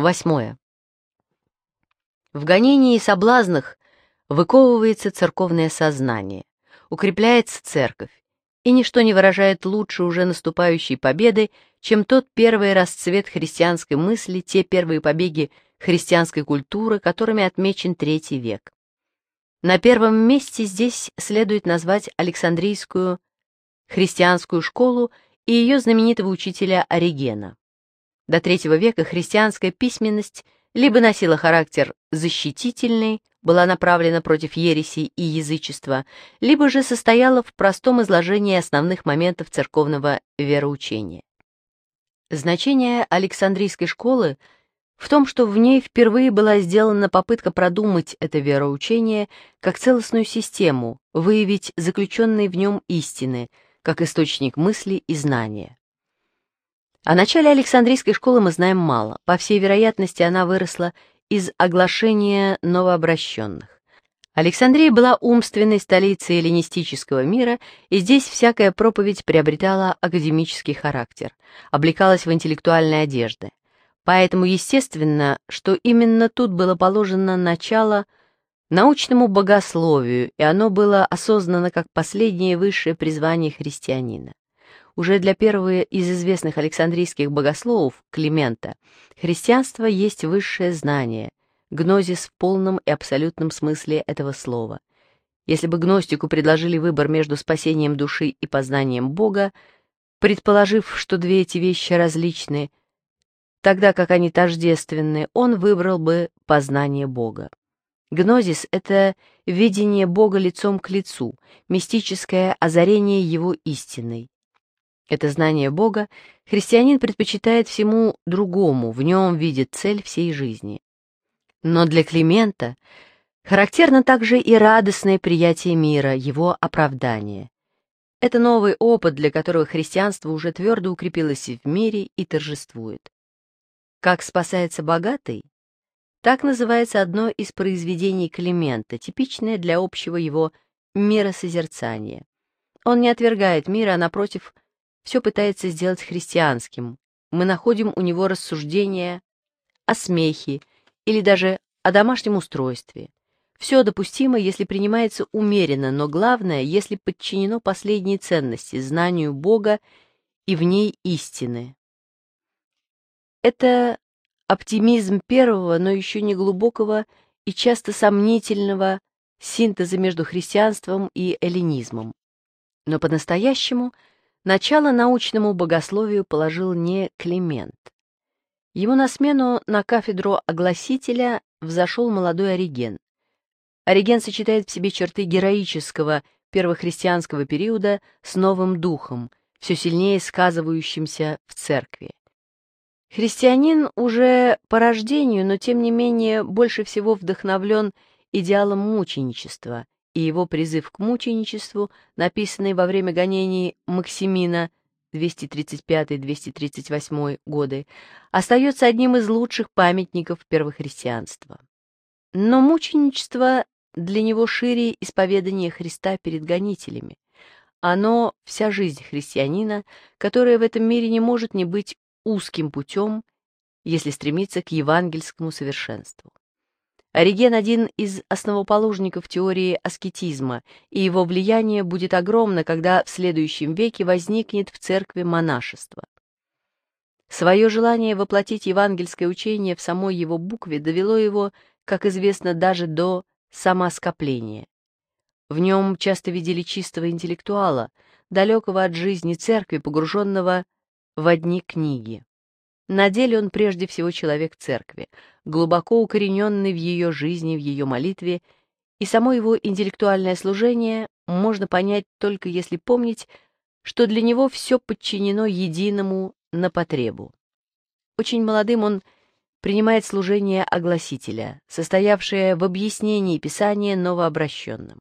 Восьмое. В гонении и соблазнах выковывается церковное сознание, укрепляется церковь, и ничто не выражает лучше уже наступающей победы, чем тот первый расцвет христианской мысли, те первые побеги христианской культуры, которыми отмечен третий век. На первом месте здесь следует назвать Александрийскую христианскую школу и ее знаменитого учителя Оригена. До III века христианская письменность либо носила характер защитительный, была направлена против ереси и язычества, либо же состояла в простом изложении основных моментов церковного вероучения. Значение Александрийской школы в том, что в ней впервые была сделана попытка продумать это вероучение как целостную систему, выявить заключенные в нем истины, как источник мысли и знания. О начале Александрийской школы мы знаем мало. По всей вероятности, она выросла из оглашения новообращенных. Александрия была умственной столицей эллинистического мира, и здесь всякая проповедь приобретала академический характер, облекалась в интеллектуальные одежды. Поэтому естественно, что именно тут было положено начало научному богословию, и оно было осознано как последнее высшее призвание христианина. Уже для первого из известных александрийских богословов, Климента, христианство есть высшее знание, гнозис в полном и абсолютном смысле этого слова. Если бы гностику предложили выбор между спасением души и познанием Бога, предположив, что две эти вещи различны, тогда как они тождественны, он выбрал бы познание Бога. Гнозис — это видение Бога лицом к лицу, мистическое озарение его истиной. Это знание Бога христианин предпочитает всему другому, в нем видит цель всей жизни. Но для Климента характерно также и радостное приятие мира, его оправдание. Это новый опыт, для которого христианство уже твердо укрепилось в мире и торжествует. «Как спасается богатый» — так называется одно из произведений Климента, типичное для общего его миросозерцания. Он не отвергает мира, а, напротив, — все пытается сделать христианским. Мы находим у него рассуждения о смехе или даже о домашнем устройстве. Все допустимо, если принимается умеренно, но главное, если подчинено последней ценности, знанию Бога и в ней истины. Это оптимизм первого, но еще не глубокого и часто сомнительного синтеза между христианством и эллинизмом. Но по-настоящему – Начало научному богословию положил не Климент. Ему на смену на кафедру огласителя взошел молодой Ориген. Ориген сочетает в себе черты героического первохристианского периода с новым духом, все сильнее сказывающимся в церкви. Христианин уже по рождению, но тем не менее больше всего вдохновлен идеалом мученичества, и его призыв к мученичеству, написанный во время гонений Максимина 235-238 годы, остается одним из лучших памятников первохристианства. Но мученичество для него шире исповедания Христа перед гонителями. Оно – вся жизнь христианина, которая в этом мире не может не быть узким путем, если стремиться к евангельскому совершенству. Ориген – один из основоположников теории аскетизма, и его влияние будет огромно, когда в следующем веке возникнет в церкви монашество. Свое желание воплотить евангельское учение в самой его букве довело его, как известно, даже до самоскопления. В нем часто видели чистого интеллектуала, далекого от жизни церкви, погруженного в одни книги. На деле он прежде всего человек церкви, глубоко укорененный в ее жизни, в ее молитве, и само его интеллектуальное служение можно понять только если помнить, что для него все подчинено единому на потребу. Очень молодым он принимает служение огласителя, состоявшее в объяснении Писания новообращенным.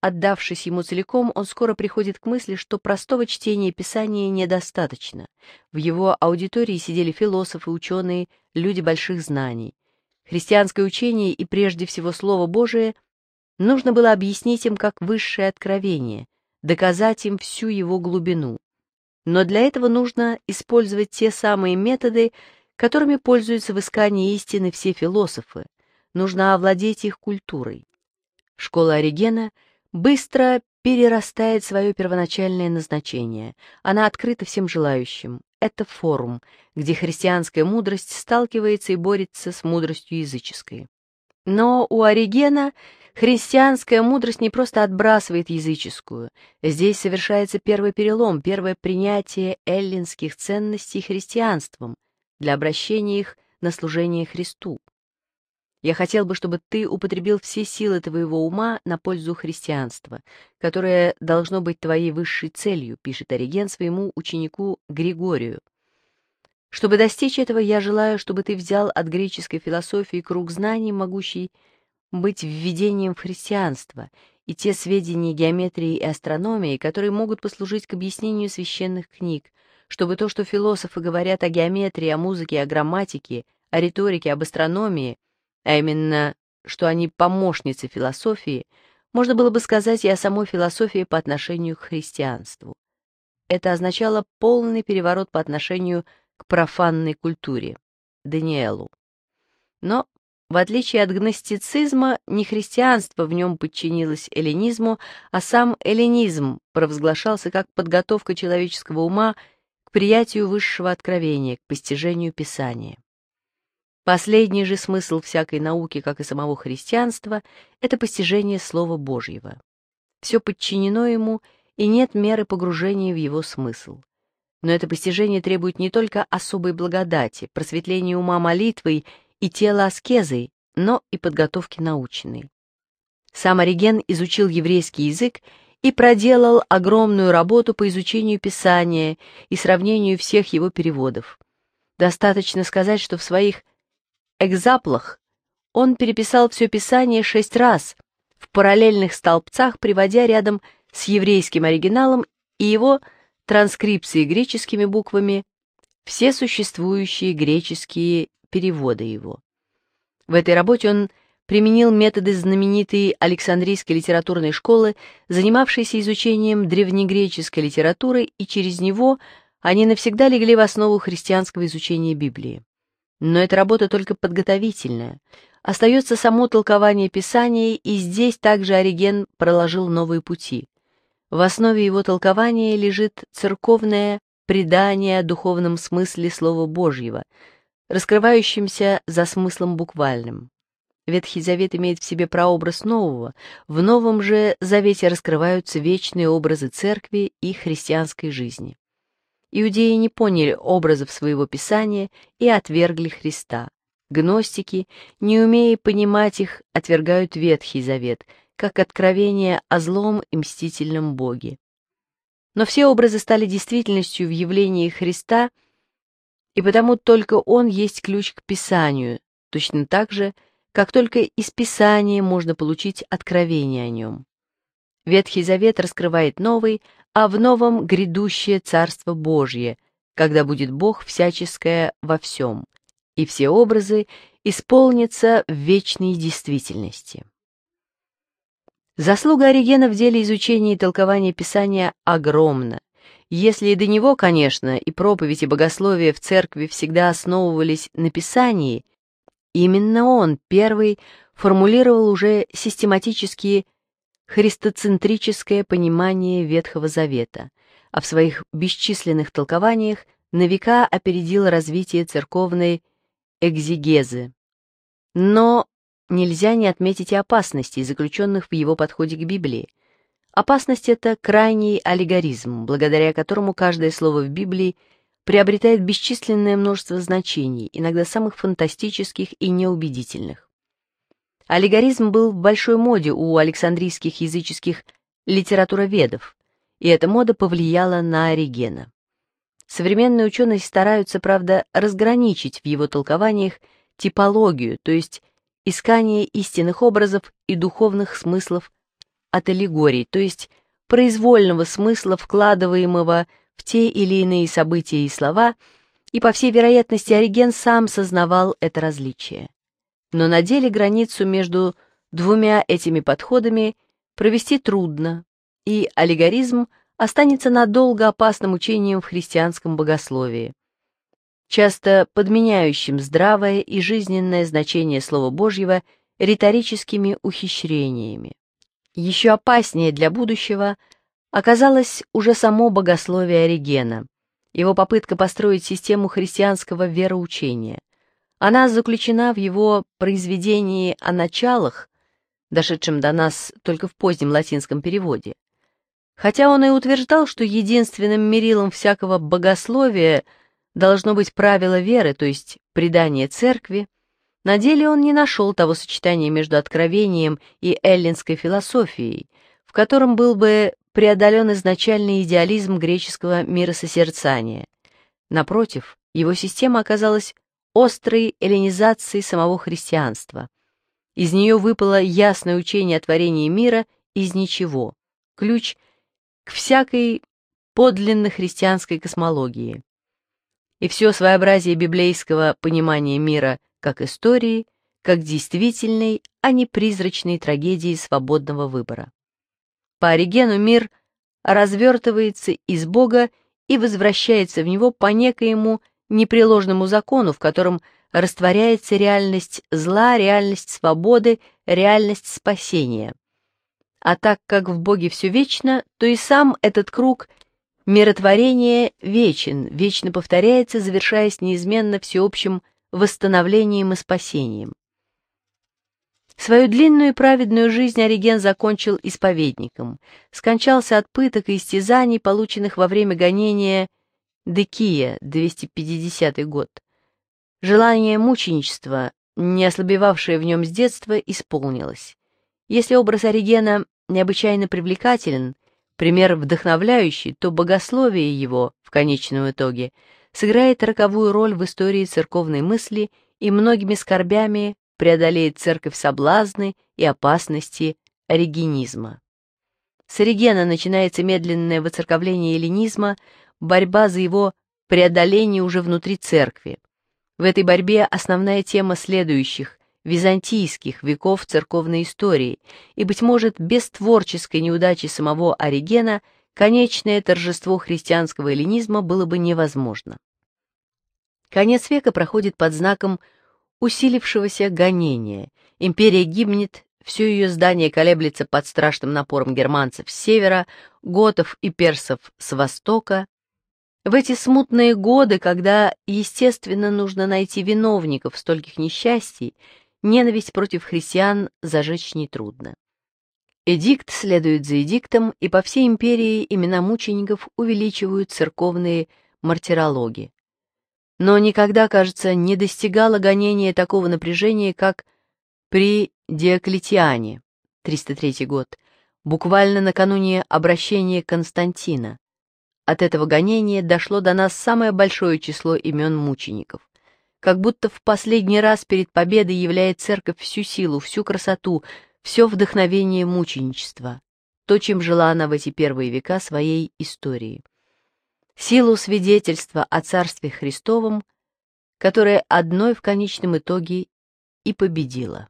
Отдавшись ему целиком, он скоро приходит к мысли, что простого чтения Писания недостаточно. В его аудитории сидели философы, ученые, люди больших знаний. Христианское учение и прежде всего Слово Божие нужно было объяснить им как высшее откровение, доказать им всю его глубину. Но для этого нужно использовать те самые методы, которыми пользуются в искании истины все философы. Нужно овладеть их культурой. Школа Оригена — быстро перерастает свое первоначальное назначение. Она открыта всем желающим. Это форум, где христианская мудрость сталкивается и борется с мудростью языческой. Но у Оригена христианская мудрость не просто отбрасывает языческую. Здесь совершается первый перелом, первое принятие эллинских ценностей христианством для обращения их на служение Христу. Я хотел бы, чтобы ты употребил все силы твоего ума на пользу христианства, которое должно быть твоей высшей целью, пишет Ориген своему ученику Григорию. Чтобы достичь этого, я желаю, чтобы ты взял от греческой философии круг знаний, могущий быть введением в христианство, и те сведения геометрии и астрономии, которые могут послужить к объяснению священных книг, чтобы то, что философы говорят о геометрии, о музыке, о грамматике, о риторике, об астрономии – а именно, что они помощницы философии, можно было бы сказать и о самой философии по отношению к христианству. Это означало полный переворот по отношению к профанной культуре, Даниэлу. Но, в отличие от гностицизма, не христианство в нем подчинилось эллинизму, а сам эллинизм провозглашался как подготовка человеческого ума к приятию высшего откровения, к постижению Писания. Последний же смысл всякой науки, как и самого христианства, это постижение Слова Божьего. Все подчинено ему, и нет меры погружения в его смысл. Но это постижение требует не только особой благодати, просветления ума молитвой и тела аскезой, но и подготовки научной. Сам Ориген изучил еврейский язык и проделал огромную работу по изучению Писания и сравнению всех его переводов. Достаточно сказать, что в своих экзаплах, он переписал все Писание шесть раз, в параллельных столбцах, приводя рядом с еврейским оригиналом и его транскрипции греческими буквами все существующие греческие переводы его. В этой работе он применил методы знаменитой Александрийской литературной школы, занимавшейся изучением древнегреческой литературы, и через него они навсегда легли в основу христианского изучения Библии. Но эта работа только подготовительная. Остается само толкование Писания, и здесь также Ориген проложил новые пути. В основе его толкования лежит церковное предание о духовном смысле Слова Божьего, раскрывающимся за смыслом буквальным. Ветхий Завет имеет в себе прообраз нового, в новом же Завете раскрываются вечные образы церкви и христианской жизни. Иудеи не поняли образов своего Писания и отвергли Христа. Гностики, не умея понимать их, отвергают Ветхий Завет, как откровение о злом и мстительном Боге. Но все образы стали действительностью в явлении Христа, и потому только Он есть ключ к Писанию, точно так же, как только из Писания можно получить откровение о нем. Ветхий Завет раскрывает новый, а в новом грядущее Царство Божье, когда будет Бог всяческое во всем, и все образы исполнятся в вечной действительности. Заслуга Оригена в деле изучения и толкования Писания огромна. Если и до него, конечно, и проповедь, и богословие в церкви всегда основывались на Писании, именно он первый формулировал уже систематические христоцентрическое понимание Ветхого Завета, а в своих бесчисленных толкованиях на века опередил развитие церковной экзигезы. Но нельзя не отметить и опасностей, заключенных в его подходе к Библии. Опасность — это крайний аллегоризм, благодаря которому каждое слово в Библии приобретает бесчисленное множество значений, иногда самых фантастических и неубедительных. Аллегоризм был в большой моде у александрийских языческих литературоведов, и эта мода повлияла на Оригена. Современные ученые стараются, правда, разграничить в его толкованиях типологию, то есть искание истинных образов и духовных смыслов от аллегорий, то есть произвольного смысла, вкладываемого в те или иные события и слова, и, по всей вероятности, Ориген сам сознавал это различие. Но на деле границу между двумя этими подходами провести трудно, и аллегоризм останется надолго опасным учением в христианском богословии, часто подменяющим здравое и жизненное значение Слова Божьего риторическими ухищрениями. Еще опаснее для будущего оказалось уже само богословие Оригена, его попытка построить систему христианского вероучения – она заключена в его произведении о началах, дошедшем до нас только в позднем латинском переводе. Хотя он и утверждал, что единственным мерилом всякого богословия должно быть правило веры, то есть предание церкви, на деле он не нашел того сочетания между откровением и эллинской философией, в котором был бы преодолен изначальный идеализм греческого миросозерцания. Напротив, его система оказалась острой эллинизации самого христианства. Из нее выпало ясное учение о творении мира из ничего, ключ к всякой подлинно христианской космологии. И все своеобразие библейского понимания мира как истории, как действительной, а не призрачной трагедии свободного выбора. По Оригену мир развертывается из Бога и возвращается в него по некоему непреложному закону, в котором растворяется реальность зла, реальность свободы, реальность спасения. А так как в Боге все вечно, то и сам этот круг миротворения вечен, вечно повторяется, завершаясь неизменно всеобщим восстановлением и спасением. Свою длинную и праведную жизнь Ориген закончил исповедником, скончался от пыток и истязаний, полученных во время гонения Декия, 250 год. Желание мученичества, не ослабевавшее в нем с детства, исполнилось. Если образ Оригена необычайно привлекателен, пример вдохновляющий, то богословие его, в конечном итоге, сыграет роковую роль в истории церковной мысли и многими скорбями преодолеет церковь соблазны и опасности оригенизма. С Оригена начинается медленное воцерковление эллинизма – борьба за его преодоление уже внутри церкви. В этой борьбе основная тема следующих византийских веков церковной истории и, быть может, без творческой неудачи самого Оригена конечное торжество христианского эллинизма было бы невозможно. Конец века проходит под знаком усилившегося гонения. Империя гибнет, все ее здание колеблется под страшным напором германцев с севера, готов и персов с востока, в эти смутные годы, когда, естественно, нужно найти виновников стольких несчастий, ненависть против христиан зажечь нетрудно. Эдикт следует за эдиктом, и по всей империи имена мучеников увеличивают церковные мартирологи. Но никогда, кажется, не достигало гонения такого напряжения, как при Диоклетиане, 303 год, буквально накануне обращения Константина. От этого гонения дошло до нас самое большое число имен мучеников. Как будто в последний раз перед победой являет церковь всю силу, всю красоту, все вдохновение мученичества, то, чем жила она в эти первые века своей истории. Силу свидетельства о Царстве Христовом, которое одной в конечном итоге и победило.